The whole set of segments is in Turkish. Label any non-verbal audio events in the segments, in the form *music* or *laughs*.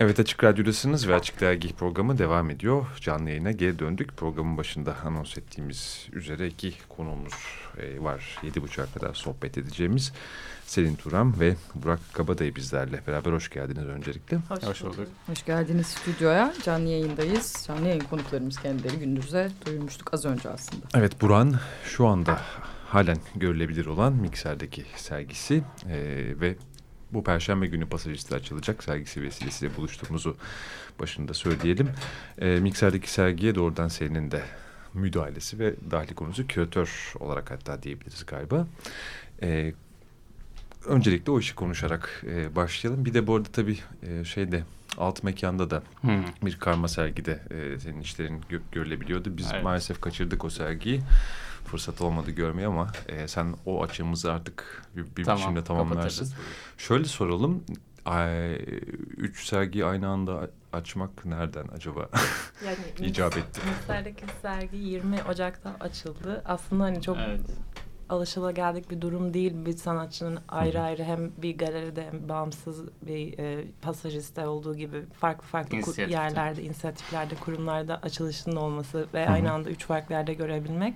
Evet Açık Radyo'dasınız ve Açık Dergi programı devam ediyor. Canlı yayına geri döndük. Programın başında anons ettiğimiz üzere iki konuğumuz e, var. Yedi buçuğa kadar sohbet edeceğimiz Selin Turan ve Burak Kabadayı bizlerle beraber hoş geldiniz öncelikle. Hoş, hoş bulduk. Hoş geldiniz stüdyoya. Canlı yayındayız. Canlı yayın konuklarımız kendileri gündüz'e duyurmuştuk az önce aslında. Evet Buran şu anda halen görülebilir olan Mikser'deki sergisi e, ve bu perşembe günü pasajiste açılacak sergisi vesilesiyle buluştuğumuzu başında söyleyelim. E, Mikser'deki sergiye doğrudan senin de müdahalesi ve dahli konusu küratör olarak hatta diyebiliriz galiba. E, öncelikle o işi konuşarak e, başlayalım. Bir de bu arada tabii e, şeyde alt mekanda da hmm. bir karma sergide e, senin işlerin gö görülebiliyordu. Biz evet. maalesef kaçırdık o sergiyi fırsat olmadı görmeye ama e, sen o açığımızı artık bir, bir tamam, biçimde tamamlarsın. Şöyle soralım. Ay, üç sergiyi aynı anda açmak nereden acaba *laughs* yani, *laughs* icap etti? Mısır'daki sergi 20 Ocak'ta açıldı. Aslında hani çok evet. alışılageldik bir durum değil. Bir sanatçının ayrı ayrı hem bir galeride hem bağımsız bir e, pasajiste olduğu gibi farklı farklı yerlerde, inisiyatiflerde, kurumlarda açılışının olması ve -hı. aynı anda üç farklı yerde görebilmek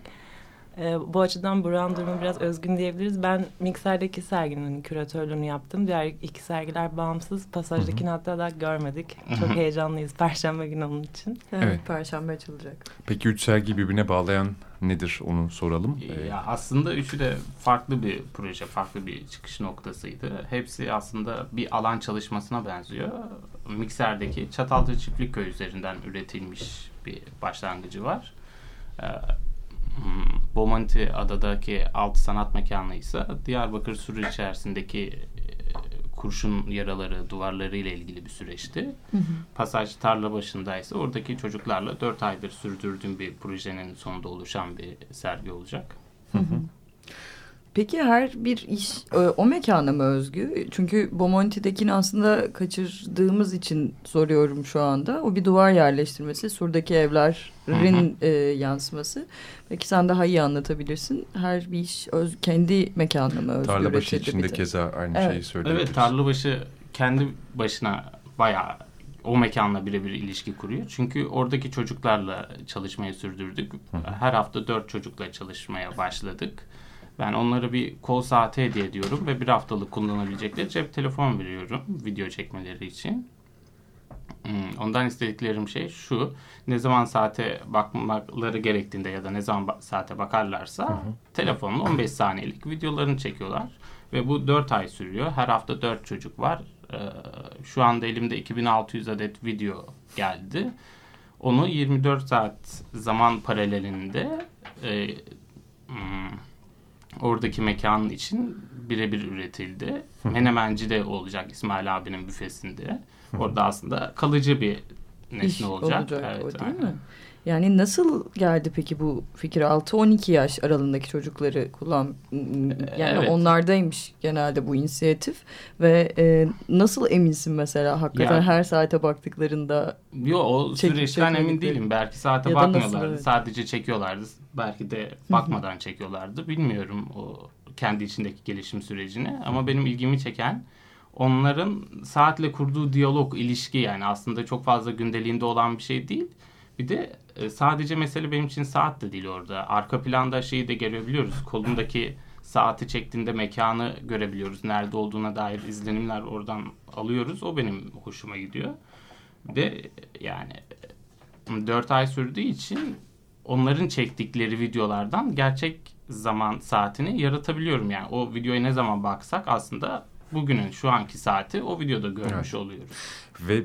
e, bu açıdan Burak'ın durumu biraz özgün diyebiliriz. Ben Mikser'deki serginin küratörlüğünü yaptım. Diğer iki sergiler bağımsız. Pasajdakini hatta daha görmedik. Çok heyecanlıyız Perşembe günü onun için. Evet, evet. Perşembe açılacak. Peki üç sergi birbirine bağlayan nedir onu soralım. Ee, ya aslında üçü de farklı bir proje, farklı bir çıkış noktasıydı. Hepsi aslında bir alan çalışmasına benziyor. Mikser'deki Çatalca Çiftlik Köy üzerinden üretilmiş bir başlangıcı var. Hmm, Bomonti adadaki alt sanat mekanı ise Diyarbakır Sürü içerisindeki e, kurşun yaraları, duvarları ile ilgili bir süreçti. Hı hı. Pasaj tarla başındaysa oradaki çocuklarla dört aydır sürdürdüğüm bir projenin sonunda oluşan bir sergi olacak. Hı hı. Peki her bir iş e, o mekana mı özgü? Çünkü Bomonti'dekini aslında kaçırdığımız için soruyorum şu anda. O bir duvar yerleştirmesi, surdaki evlerin E, yansıması. Belki sen daha iyi anlatabilirsin. Her bir iş öz, kendi mekanına mı özgü? Tarlabaşı içinde keza aynı evet. şeyi söylüyoruz. Evet, Tarlabaşı kendi başına bayağı o mekanla birebir ilişki kuruyor. Çünkü oradaki çocuklarla çalışmayı sürdürdük. Hı hı. Her hafta dört çocukla çalışmaya başladık. Ben onlara bir kol saati hediye ediyorum ve bir haftalık kullanabilecekleri cep telefon veriyorum video çekmeleri için. Hmm, ondan istediklerim şey şu. Ne zaman saate bakmaları gerektiğinde ya da ne zaman saate bakarlarsa hı hı. telefonun 15 saniyelik videolarını çekiyorlar. Ve bu 4 ay sürüyor. Her hafta 4 çocuk var. Ee, şu anda elimde 2600 adet video geldi. Onu 24 saat zaman paralelinde e, hmm, oradaki mekanın için birebir üretildi. Menemenci de olacak İsmail abinin büfesinde. Orada aslında kalıcı bir nesne İş olacak. olacak evet, o değil aynen. mi? Yani nasıl geldi peki bu fikir? 6-12 yaş aralığındaki çocukları kullan yani evet. onlardaymış genelde bu inisiyatif ve e, nasıl eminsin mesela hakikaten ya, her saate baktıklarında Yo o süreçten emin değilim. Belki saate bakmıyorlardı evet. sadece çekiyorlardı belki de bakmadan çekiyorlardı. Bilmiyorum o kendi içindeki gelişim sürecini ama benim ilgimi çeken onların saatle kurduğu diyalog ilişki yani aslında çok fazla gündeliğinde olan bir şey değil. Bir de e, sadece mesele benim için saat de değil orada. Arka planda şeyi de görebiliyoruz. Kolundaki saati çektiğinde mekanı görebiliyoruz. Nerede olduğuna dair izlenimler oradan alıyoruz. O benim hoşuma gidiyor. De yani 4 ay sürdüğü için onların çektikleri videolardan gerçek zaman saatini yaratabiliyorum. Yani o videoya ne zaman baksak aslında bugünün şu anki saati o videoda görmüş evet. oluyoruz. Ve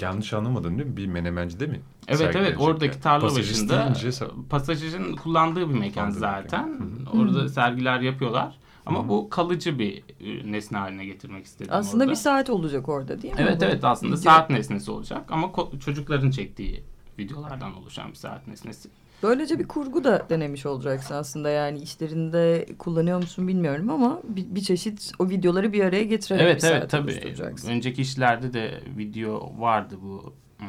yanlış anlamadın değil mi? Bir menemenci değil mi? Evet evet oradaki tarla Pasajist başında deyince... pasajın kullandığı bir mekan zaten. Mekan. Orada sergiler yapıyorlar. Ama Hı. bu kalıcı bir e, nesne haline getirmek istedim Aslında orada. bir saat olacak orada değil mi? Evet evet aslında Video. saat nesnesi olacak ama çocukların çektiği videolardan oluşan bir saat nesnesi. Böylece bir kurgu da denemiş olacaksın aslında yani işlerinde kullanıyor musun bilmiyorum ama bir, bir çeşit o videoları bir araya getirerek evet, bir evet, tabii. Önceki işlerde de video vardı bu hmm,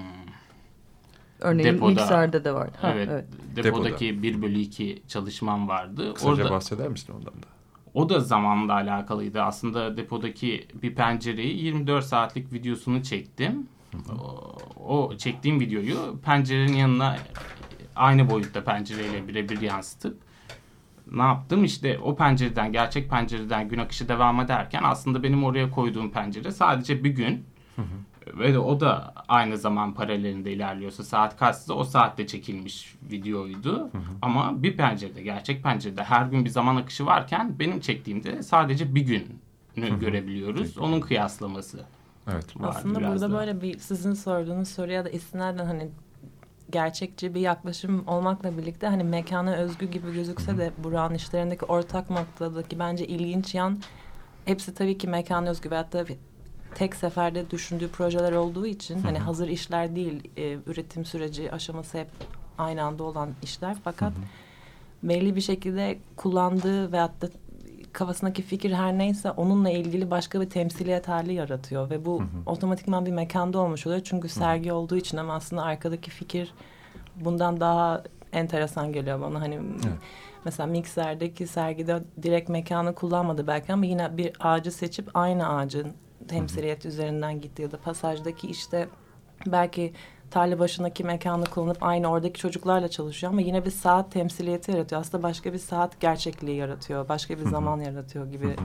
Örneğin depoda, Mikser'de de var. Ha, evet, evet. Depodaki depoda. 1 bölü 2 çalışmam vardı. Kısaca Orada, bahseder misin ondan da? O da zamanla alakalıydı. Aslında depodaki bir pencereyi 24 saatlik videosunu çektim. O, o çektiğim videoyu pencerenin yanına aynı boyutta pencereyle birebir yansıtıp ne yaptım? İşte o pencereden, gerçek pencereden gün akışı devam ederken aslında benim oraya koyduğum pencere sadece bir gün ve de o da aynı zaman paralelinde ilerliyorsa saat kaçsa o saatte çekilmiş videoydu. Ama bir pencerede, gerçek pencerede her gün bir zaman akışı varken benim çektiğimde sadece bir günü görebiliyoruz. Onun kıyaslaması. Evet. Aslında burada da. böyle bir sizin sorduğunuz soruya da istinaden hani gerçekçi bir yaklaşım olmakla birlikte hani mekana özgü gibi gözükse de Burak'ın işlerindeki ortak noktadaki bence ilginç yan hepsi tabii ki mekana özgü veyahut da tek seferde düşündüğü projeler olduğu için hani hazır işler değil e, üretim süreci aşaması hep aynı anda olan işler fakat Hı-hı. belli bir şekilde kullandığı veyahut da kafasındaki fikir her neyse onunla ilgili başka bir temsiliyet hali yaratıyor ve bu hı hı. otomatikman bir mekanda olmuş oluyor çünkü sergi hı. olduğu için ama aslında arkadaki fikir bundan daha enteresan geliyor bana hani evet. mesela mikserdeki sergide direkt mekanı kullanmadı belki ama yine bir ağacı seçip aynı ağacın temsiliyet hı hı. üzerinden gitti ya da pasajdaki işte belki tarla başındaki mekanı kullanıp aynı oradaki çocuklarla çalışıyor ama yine bir saat temsiliyeti yaratıyor. Aslında başka bir saat gerçekliği yaratıyor. Başka bir zaman yaratıyor gibi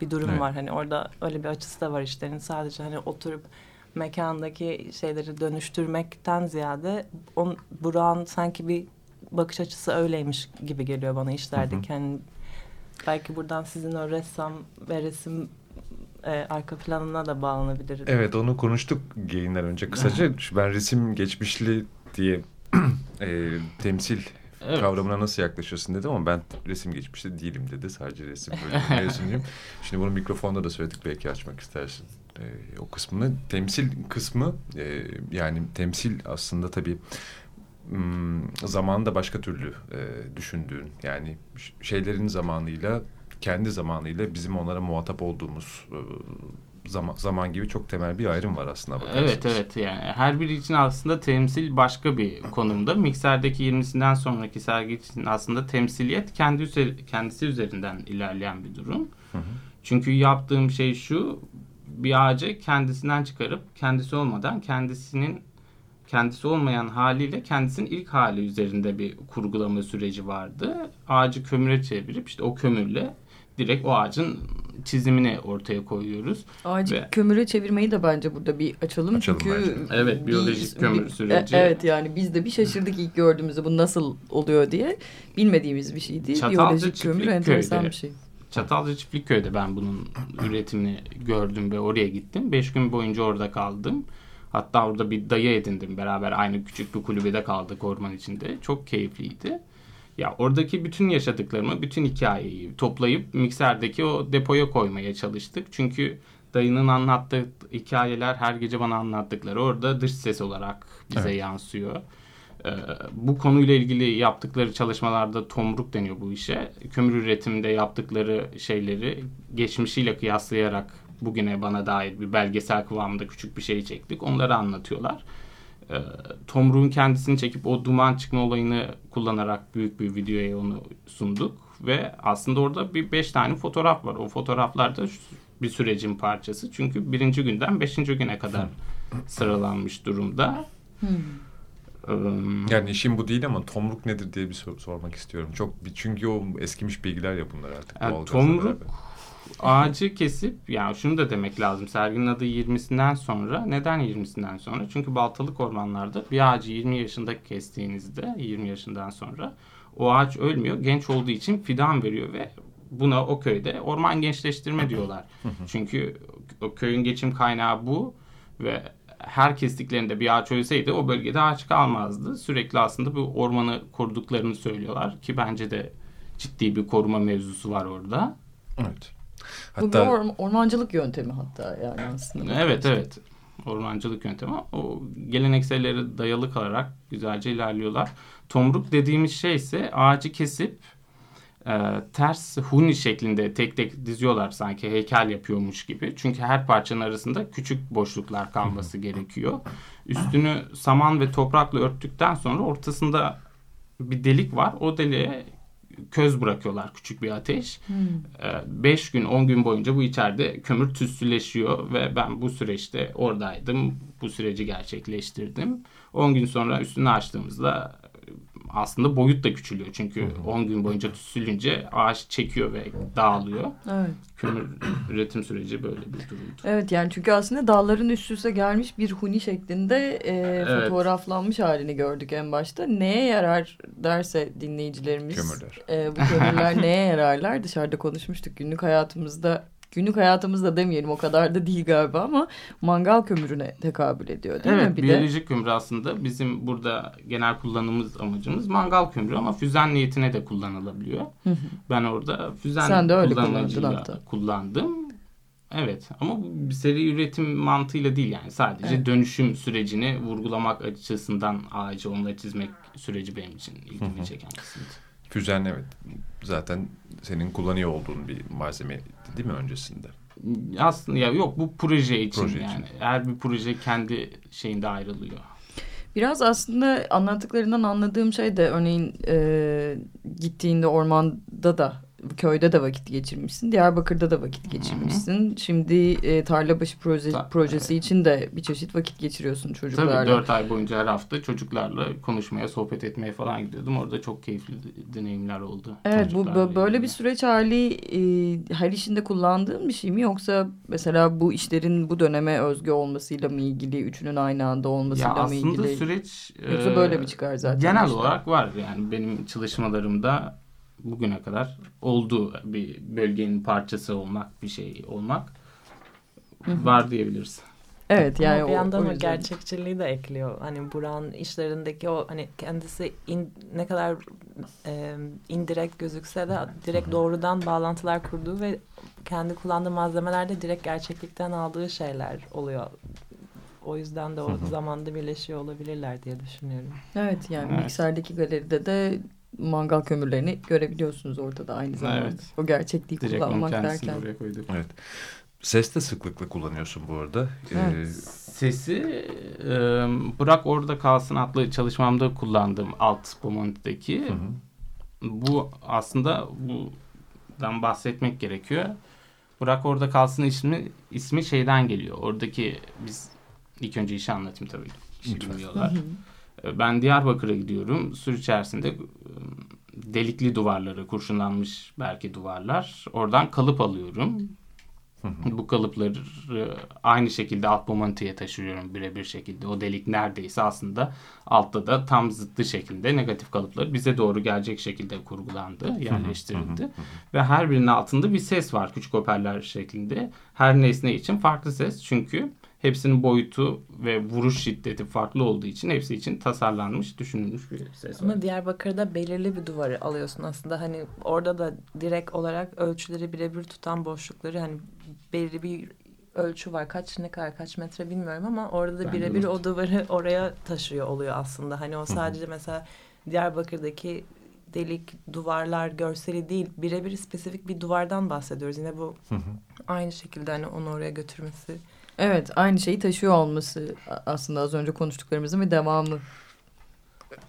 bir durum evet. var. Hani orada öyle bir açısı da var işlerin. Sadece hani oturup mekandaki şeyleri dönüştürmekten ziyade on, Burak'ın sanki bir bakış açısı öyleymiş gibi geliyor bana işlerdeki. Hani belki buradan sizin o ressam ve resim e, arka planına da bağlanabilir. Evet onu konuştuk yayınlar önce *laughs* kısaca. ben resim geçmişli diye *clears throat* e, temsil evet. kavramına nasıl yaklaşıyorsun dedim ama ben resim geçmişli değilim dedi. Sadece resim *laughs* bölümü mezunuyum. Şimdi bunu mikrofonda da söyledik belki açmak istersin e, o kısmını. Temsil kısmı e, yani temsil aslında tabii hmm, zamanında başka türlü e, düşündüğün yani şeylerin zamanıyla kendi zamanıyla bizim onlara muhatap olduğumuz e, zaman, zaman gibi çok temel bir ayrım var aslında. Bakarsınız. Evet evet yani her biri için aslında temsil başka bir konumda. Mikserdeki 20'sinden sonraki sergi için aslında temsiliyet kendi üzeri, kendisi üzerinden ilerleyen bir durum. Hı hı. Çünkü yaptığım şey şu bir ağacı kendisinden çıkarıp kendisi olmadan kendisinin kendisi olmayan haliyle kendisinin ilk hali üzerinde bir kurgulama süreci vardı. Ağacı kömüre çevirip işte o kömürle direkt o ağacın çizimini ortaya koyuyoruz. Ağacı Ve, kömüre çevirmeyi de bence burada bir açalım. açalım çünkü bence. Evet biyolojik biz, kömür süreci. E, evet yani biz de bir şaşırdık ilk gördüğümüzde bu nasıl oluyor diye. Bilmediğimiz bir şeydi. Çatalca biyolojik kömür enteresan köyde, bir şey. Çatalca Çiftlik Köy'de ben bunun üretimini gördüm ve oraya gittim. Beş gün boyunca orada kaldım. Hatta orada bir dayı edindim. Beraber aynı küçük bir kulübede kaldık orman içinde. Çok keyifliydi. Ya oradaki bütün yaşadıklarımı, bütün hikayeyi toplayıp mikserdeki o depoya koymaya çalıştık. Çünkü dayının anlattığı hikayeler her gece bana anlattıkları orada dış ses olarak bize evet. yansıyor. Ee, bu konuyla ilgili yaptıkları çalışmalarda tomruk deniyor bu işe. Kömür üretiminde yaptıkları şeyleri geçmişiyle kıyaslayarak bugüne bana dair bir belgesel kıvamında küçük bir şey çektik. Onları anlatıyorlar e, Tomruğun kendisini çekip o duman çıkma olayını kullanarak büyük bir videoya onu sunduk. Ve aslında orada bir beş tane fotoğraf var. O fotoğraflar da bir sürecin parçası. Çünkü birinci günden beşinci güne kadar sıralanmış durumda. Hmm. Yani işim bu değil ama tomruk nedir diye bir sor sormak istiyorum. Çok çünkü o eskimiş bilgiler ya bunlar artık. Yani tomruk beraber ağacı kesip yani şunu da demek lazım. Serginin adı 20'sinden sonra. Neden 20'sinden sonra? Çünkü baltalık ormanlarda bir ağacı 20 yaşında kestiğinizde 20 yaşından sonra o ağaç ölmüyor. Genç olduğu için fidan veriyor ve buna o köyde orman gençleştirme diyorlar. Çünkü o köyün geçim kaynağı bu ve her kestiklerinde bir ağaç ölseydi o bölgede ağaç kalmazdı. Sürekli aslında bu ormanı koruduklarını söylüyorlar ki bence de ciddi bir koruma mevzusu var orada. Evet. Hatta... Bu bir or ormancılık yöntemi hatta yani aslında. Evet evet. Ormancılık yöntemi. O geleneksellere dayalı kalarak güzelce ilerliyorlar. Tomruk dediğimiz şey ise ağacı kesip e, ters huni şeklinde tek tek diziyorlar sanki heykel yapıyormuş gibi. Çünkü her parçanın arasında küçük boşluklar kalması gerekiyor. Üstünü saman ve toprakla örttükten sonra ortasında bir delik var. O deliğe köz bırakıyorlar küçük bir ateş. 5 hmm. gün 10 gün boyunca bu içeride kömür tütsüleşiyor ve ben bu süreçte oradaydım. Bu süreci gerçekleştirdim. 10 gün sonra üstünü açtığımızda aslında boyut da küçülüyor. Çünkü 10 gün boyunca tütsülünce ağaç çekiyor ve dağılıyor. Evet. Kömür *clears throat* üretim süreci böyle bir durumdu. Evet yani çünkü aslında dağların üst üste gelmiş bir huni şeklinde e, evet. fotoğraflanmış halini gördük en başta. Neye yarar derse dinleyicilerimiz. Kömürler. E, bu kömürler *laughs* neye yararlar? Dışarıda konuşmuştuk günlük hayatımızda günlük hayatımızda demeyelim o kadar da değil galiba ama mangal kömürüne tekabül ediyor değil evet, mi? Bir biyolojik de... kömür aslında bizim burada genel kullanımımız amacımız mangal kömürü ama füzen niyetine de kullanılabiliyor. ben orada füzen Sen de öyle kullandım. Evet ama bu bir seri üretim mantığıyla değil yani sadece evet. dönüşüm sürecini vurgulamak açısından ağacı onları çizmek süreci benim için ilgimi çeken kısımdı. Füzen evet zaten senin kullanıyor olduğun bir malzeme değil mi öncesinde? Aslında ya yok bu proje için proje yani. Için. Her bir proje kendi şeyinde ayrılıyor. Biraz aslında anlattıklarından anladığım şey de örneğin e, gittiğinde ormanda da köyde de vakit geçirmişsin. Diyarbakır'da da vakit geçirmişsin. Hı-hı. Şimdi e, Tarlabaşı proje, Ta- projesi evet. için de bir çeşit vakit geçiriyorsun çocuklarla. Tabii dört ay boyunca her hafta çocuklarla konuşmaya, sohbet etmeye falan gidiyordum. Orada çok keyifli deneyimler oldu. Evet bu böyle bir süreç hali e, her işinde kullandığın bir şey mi? Yoksa mesela bu işlerin bu döneme özgü olmasıyla mı ilgili? Üçünün aynı anda olmasıyla ya mı ilgili? Aslında süreç... Yoksa böyle mi çıkar zaten? Genel işte? olarak var yani benim çalışmalarımda bugüne kadar olduğu bir bölgenin parçası olmak, bir şey olmak var diyebiliriz. Evet yani Ama bir yandan o, o, o gerçekçiliği de ekliyor. Hani Buran işlerindeki o hani kendisi in, ne kadar e, indirekt gözükse de direkt doğrudan bağlantılar kurduğu ve kendi kullandığı malzemelerde direkt gerçeklikten aldığı şeyler oluyor. O yüzden de o zamanda birleşiyor olabilirler diye düşünüyorum. Evet yani evet. mikserdeki galeride de mangal kömürlerini görebiliyorsunuz ortada aynı zamanda. Evet. O gerçekliği Direkt kullanmak derken. Oraya koyduk. Evet. Ses de sıklıkla kullanıyorsun bu arada. Evet. Ee, Sesi e, Bırak Orada Kalsın adlı çalışmamda kullandığım alt Bomonti'deki. Bu aslında bundan bahsetmek gerekiyor. Bırak Orada Kalsın ismi, ismi şeyden geliyor. Oradaki biz ilk önce işi anlatayım tabii. İşi ben Diyarbakır'a gidiyorum. Sur içerisinde ıı, delikli duvarları, kurşunlanmış belki duvarlar. Oradan kalıp alıyorum. Bu kalıpları aynı şekilde alt momentuya taşıyorum birebir şekilde. O delik neredeyse aslında altta da tam zıttı şekilde negatif kalıpları bize doğru gelecek şekilde kurgulandı, yerleştirildi. Ve her birinin altında bir ses var küçük hoparlör şeklinde. Her nesne için farklı ses çünkü hepsinin boyutu ve vuruş şiddeti farklı olduğu için hepsi için tasarlanmış, düşünülmüş bir ses var. Ama Diyarbakır'da belirli bir duvarı alıyorsun aslında. Hani orada da direkt olarak ölçüleri birebir tutan boşlukları hani belirli bir ölçü var. Kaç ne kadar kaç metre bilmiyorum ama orada da birebir o duvarı oraya taşıyor oluyor aslında. Hani o sadece mesela Diyarbakır'daki delik duvarlar görseli değil birebir spesifik bir duvardan bahsediyoruz. Yine bu aynı şekilde hani onu oraya götürmesi Evet aynı şeyi taşıyor olması aslında az önce konuştuklarımızın bir devamı.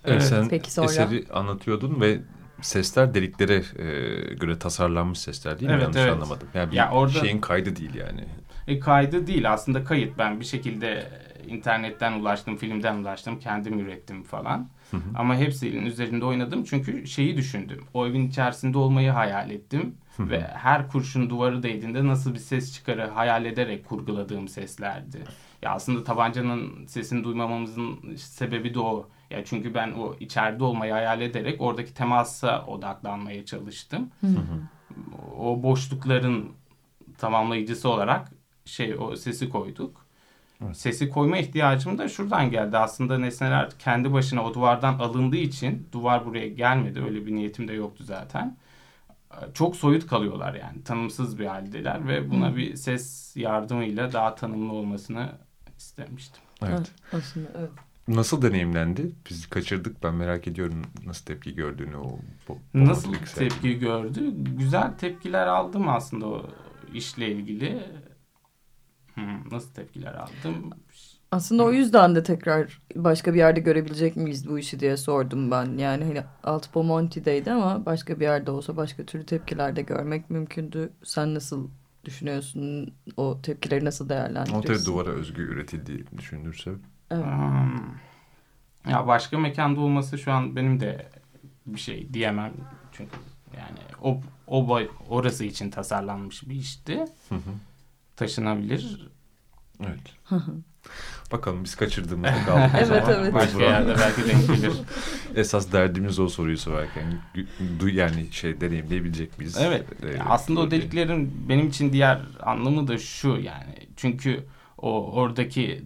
Evet, sen Peki sonra... eseri anlatıyordun ve sesler deliklere e, göre tasarlanmış sesler değil mi? Evet, Yanlış evet. anlamadım. Yani bir ya orada, şeyin kaydı değil yani. E, kaydı değil aslında kayıt. Ben bir şekilde internetten ulaştım, filmden ulaştım, kendim ürettim falan. Hı hı. Ama hepsinin üzerinde oynadım çünkü şeyi düşündüm. O evin içerisinde olmayı hayal ettim. Hı Ve her kurşun duvarı değdiğinde nasıl bir ses çıkarı hayal ederek kurguladığım seslerdi. Ya aslında tabancanın sesini duymamamızın sebebi de o. Ya çünkü ben o içeride olmayı hayal ederek oradaki temasa odaklanmaya çalıştım. Hı O boşlukların tamamlayıcısı olarak şey o sesi koyduk. Evet. Sesi koyma ihtiyacım da şuradan geldi. Aslında nesneler kendi başına o duvardan alındığı için duvar buraya gelmedi. Öyle bir niyetim de yoktu zaten. Çok soyut kalıyorlar yani. Tanımsız bir haldeler ve buna bir ses yardımıyla daha tanımlı olmasını istemiştim. Evet. Aslında evet. Nasıl deneyimlendi? Biz kaçırdık. Ben merak ediyorum nasıl tepki gördüğünü. O, o, nasıl tepki gördü? Güzel tepkiler aldım aslında o işle ilgili. Hmm, nasıl tepkiler aldım? Aslında o yüzden de tekrar başka bir yerde görebilecek miyiz bu işi diye sordum ben. Yani hani Alt Bomonti'deydi ama başka bir yerde olsa başka türlü tepkilerde görmek mümkündü. Sen nasıl düşünüyorsun? O tepkileri nasıl değerlendiriyorsun? O tabii duvara özgü üretildiği düşünülürse. Evet. Hmm. Ya başka mekanda olması şu an benim de bir şey diyemem. Çünkü yani o, o boy, orası için tasarlanmış bir işti. Hı hı. Taşınabilir. Evet. Bakalım biz kaçırdığımızda kaldık *laughs* o Evet, zaman. evet. Başka yerde belki denk gelir. *laughs* Esas derdimiz o soruyu sorarken. Du- Yani şey deneyimleyebilecek miyiz? Evet. Ee, Aslında o deliklerin benim için diğer anlamı da şu yani. Çünkü o oradaki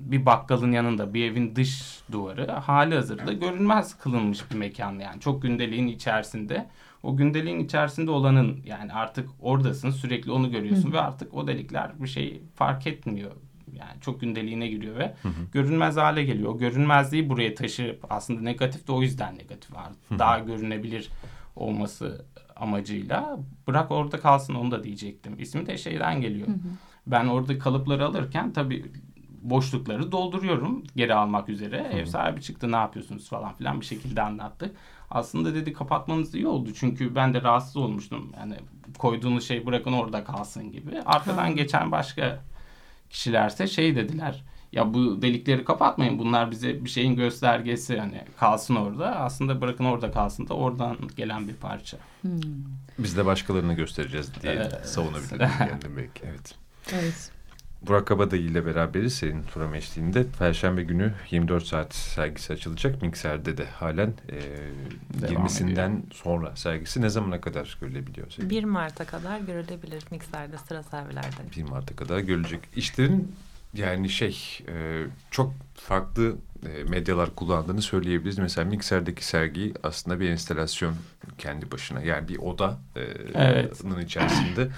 bir bakkalın yanında bir evin dış duvarı hali hazırda görünmez kılınmış bir mekan yani. Çok gündeliğin içerisinde. O gündeliğin içerisinde olanın yani artık oradasın sürekli onu görüyorsun ve artık o delikler bir şey fark etmiyor. Yani çok gündeliğine giriyor ve görünmez hale geliyor. O görünmezliği buraya taşıyıp aslında negatif de o yüzden negatif var. Daha görünebilir olması amacıyla bırak orada kalsın onu da diyecektim. İsmi de şeyden geliyor. Ben orada kalıpları alırken tabii boşlukları dolduruyorum geri almak üzere. Ev sahibi çıktı ne yapıyorsunuz falan filan bir şekilde anlattı. Aslında dedi kapatmanız iyi oldu çünkü ben de rahatsız olmuştum. Yani koyduğunuz şey bırakın orada kalsın gibi. Arkadan geçen başka kişilerse şey dediler. Ya bu delikleri kapatmayın. Bunlar bize bir şeyin göstergesi. Hani kalsın orada. Aslında bırakın orada kalsın da oradan gelen bir parça. Biz de başkalarına göstereceğiz diye Evet. savunabilirim *laughs* kendim belki. Evet. Evet. Burak Kabadayı ile beraberiz senin program eşliğinde. Perşembe günü 24 saat sergisi açılacak. Mikser'de de halen e, Devam 20'sinden sonra sergisi ne zamana kadar görülebiliyor? sevgili? 1 Mart'a kadar görülebilir mikserde sıra servilerde. 1 Mart'a kadar görülecek. İşlerin yani şey e, çok farklı e, medyalar kullandığını söyleyebiliriz. Mesela Mikser'deki sergi aslında bir enstelasyon kendi başına. Yani bir oda e, Evet. içerisinde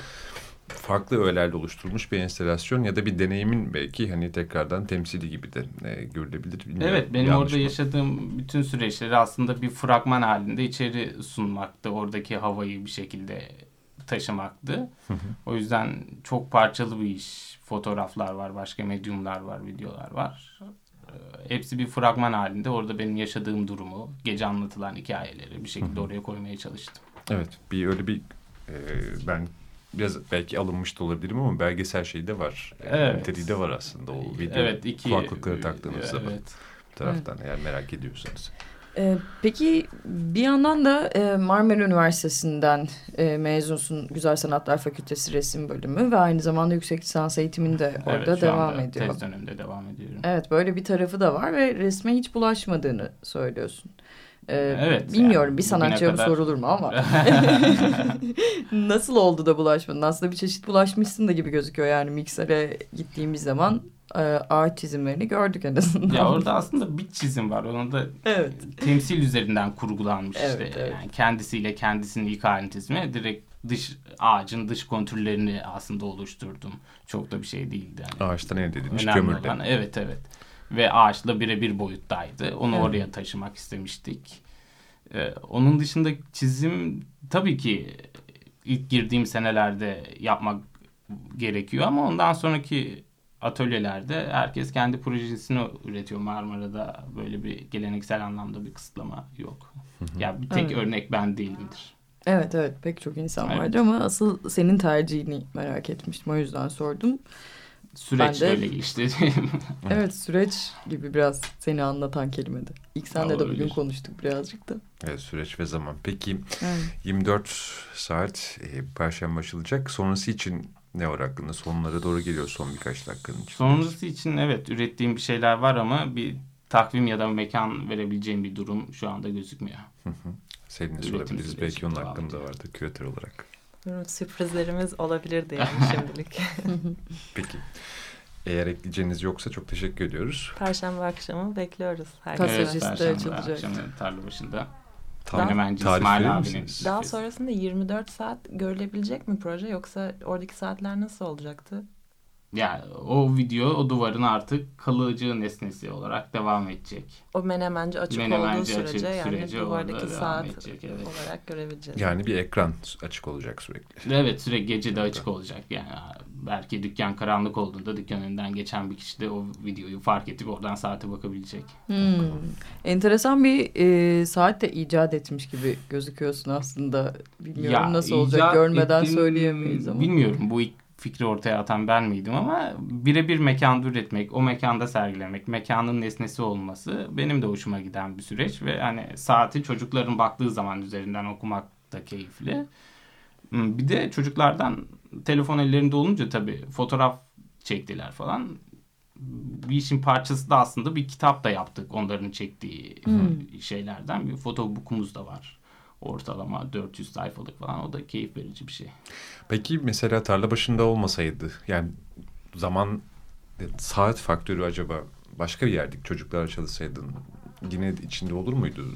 farklı öğelerle oluşturulmuş bir enstelasyon ya da bir deneyimin belki hani tekrardan temsili gibi de e, görülebilir. Bilmiyorum. Evet benim Yanlış orada mı? yaşadığım bütün süreçleri aslında bir fragman halinde içeri sunmaktı. Oradaki havayı bir şekilde taşımaktı. O yüzden çok parçalı bir iş. Fotoğraflar var, başka medyumlar var, videolar var. Ee, Hepsi bir fragman halinde. Orada benim yaşadığım durumu, gece anlatılan hikayeleri bir şekilde oraya koymaya çalıştım. Evet bir öyle bir e, ben biraz belki alınmış da olabilirim ama belgesel şey de var. Yani Evet. Niteliği de var aslında o video Evet, iki kulaklıkları taktığınızda bak Evet. bir taraftan eğer merak ediyorsanız. Ee, peki bir yandan da e, Marmara Üniversitesi'nden e, mezunsun Güzel Sanatlar Fakültesi Resim Bölümü ve aynı zamanda yüksek lisans eğitimin de orada Evet, devam anda ediyor. Tez döneminde devam ediyorum. Evet böyle bir tarafı da var ve resme hiç bulaşmadığını söylüyorsun. Ee, Evet, Bilmiyorum yani bir sanatçıya kadar- sorulur mu ama. *laughs* *laughs* Nasıl oldu da bulaşmadın? Aslında bir çeşit bulaşmışsın da gibi gözüküyor yani miksere gittiğimiz zaman e, ağaç çizimlerini gördük en azından. ya orada aslında bir çizim var. Onu da Evet. temsil üzerinden kurgulanmış Evet, işte. evet. Yani kendisiyle kendisinin ilk halini çizme direkt dış ağacın dış kontürlerini aslında oluşturdum. Çok da bir şey değildi. Yani. Ağaçtan elde edilmiş kömürle. olan evet evet. Ve ağaçla birebir boyuttaydı. Onu Evet. oraya taşımak istemiştik. Ee, onun dışında çizim tabii ki ilk girdiğim senelerde yapmak gerekiyor ama ondan sonraki atölyelerde herkes kendi projesini üretiyor. Marmara'da böyle bir geleneksel anlamda bir kısıtlama yok. ya bir tek Evet. örnek ben değilimdir. Evet evet pek çok insan Evet. vardı ama asıl senin tercihini merak etmiştim o yüzden sordum. Süreç Ben de- böyle geçti. *laughs* Evet. süreç gibi biraz seni anlatan kelimede. İlk senle de bugün konuştuk birazcık da. Evet, süreç ve zaman. Peki Evet. 24 saat e, Perşembe açılacak. Sonrası için ne var hakkında? Sonlara doğru geliyor son birkaç dakikanın içinde. Sonrası için evet ürettiğim bir şeyler var ama bir takvim ya da mekan verebileceğim bir durum şu anda gözükmüyor. Seninle sorabiliriz. Belki onun hakkında vardı küratör olarak. Sürprizlerimiz olabilirdi yani *laughs* şimdilik. *laughs* Peki. Eğer ekleyeceğiniz yoksa çok teşekkür ediyoruz. Perşembe akşamı bekliyoruz da Perşembe açılacak. akşamı tarla başında. Tarih İsmail abinin. Daha sonrasında 24 saat görülebilecek mi proje yoksa oradaki saatler nasıl olacaktı? Yani o video o duvarın artık kalıcı nesnesi olarak devam edecek. O menemenci açık Menemenci olduğu açık sürece yani sürece duvardaki saat edecek, evet. olarak görebileceğiz. Yani bir ekran açık olacak sürekli. Evet sürekli gece de açık olacak. Yani belki dükkan karanlık olduğunda dükkan önünden geçen bir kişi de o videoyu fark edip oradan saate bakabilecek. Hmm. Enteresan bir e, saat de icat etmiş gibi gözüküyorsun aslında. Bilmiyorum nasıl olacak görmeden ettiğim- söyleyemeyiz ama. Bilmiyorum bu ilk fikri ortaya atan ben miydim ama birebir mekanda üretmek, o mekanda sergilemek, mekanın nesnesi olması benim de hoşuma giden bir süreç ve hani saati çocukların baktığı zaman üzerinden okumak da keyifli. Hmm, Bir de çocuklardan telefon ellerinde olunca tabii fotoğraf çektiler falan. Bir işin parçası da aslında bir kitap da yaptık onların çektiği Hmm. şeylerden. Bir fotobukumuz da var. Ortalama 400 sayfalık falan. O da keyif verici bir şey. Peki mesela tarla başında olmasaydı yani zaman saat faktörü acaba başka bir yerdeki çocuklarla çalışsaydın yine içinde olur muydu?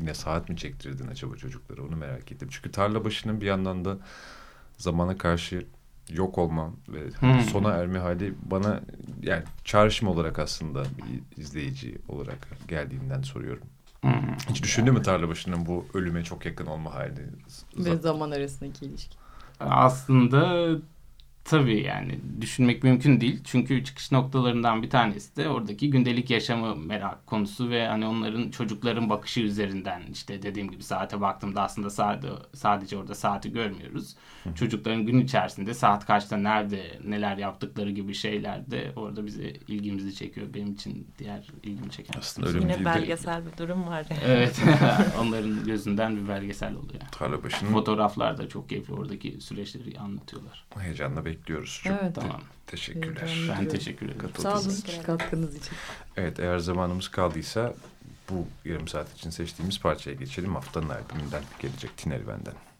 Yine saat mi çektirdin acaba çocuklara onu merak ettim. Çünkü tarla başının bir yandan da zamana karşı yok olma ve Hmm. sona erme hali bana yani çağrışım olarak aslında bir izleyici olarak geldiğinden soruyorum. Hmm. Hiç düşündün mü tarla başının bu ölüme çok yakın olma hali? Ve zaman arasındaki ilişki. Aslında tabii yani düşünmek mümkün değil. Çünkü çıkış noktalarından bir tanesi de oradaki gündelik yaşamı merak konusu ve hani onların çocukların bakışı üzerinden işte dediğim gibi saate baktığımda aslında sadece, sadece orada saati görmüyoruz. Çocukların gün içerisinde saat kaçta nerede neler yaptıkları gibi şeyler de orada bize ilgimizi çekiyor. Benim için diğer ilgimi çeken. Aslında ölüm Yine belgesel bir durum var. yani. *laughs* Evet. *laughs* Onların gözünden bir belgesel oluyor. tarla başının Fotoğraflar da çok keyifli. Oradaki süreçleri anlatıyorlar. heyecanla bekliyoruz. Çok Evet. Tamam. teşekkürler. Ben teşekkür ederim. Sağ olun katkınız için. Evet eğer zamanımız kaldıysa bu yarım saat için seçtiğimiz parçaya geçelim. Haftanın albümünden gelecek Tineri benden.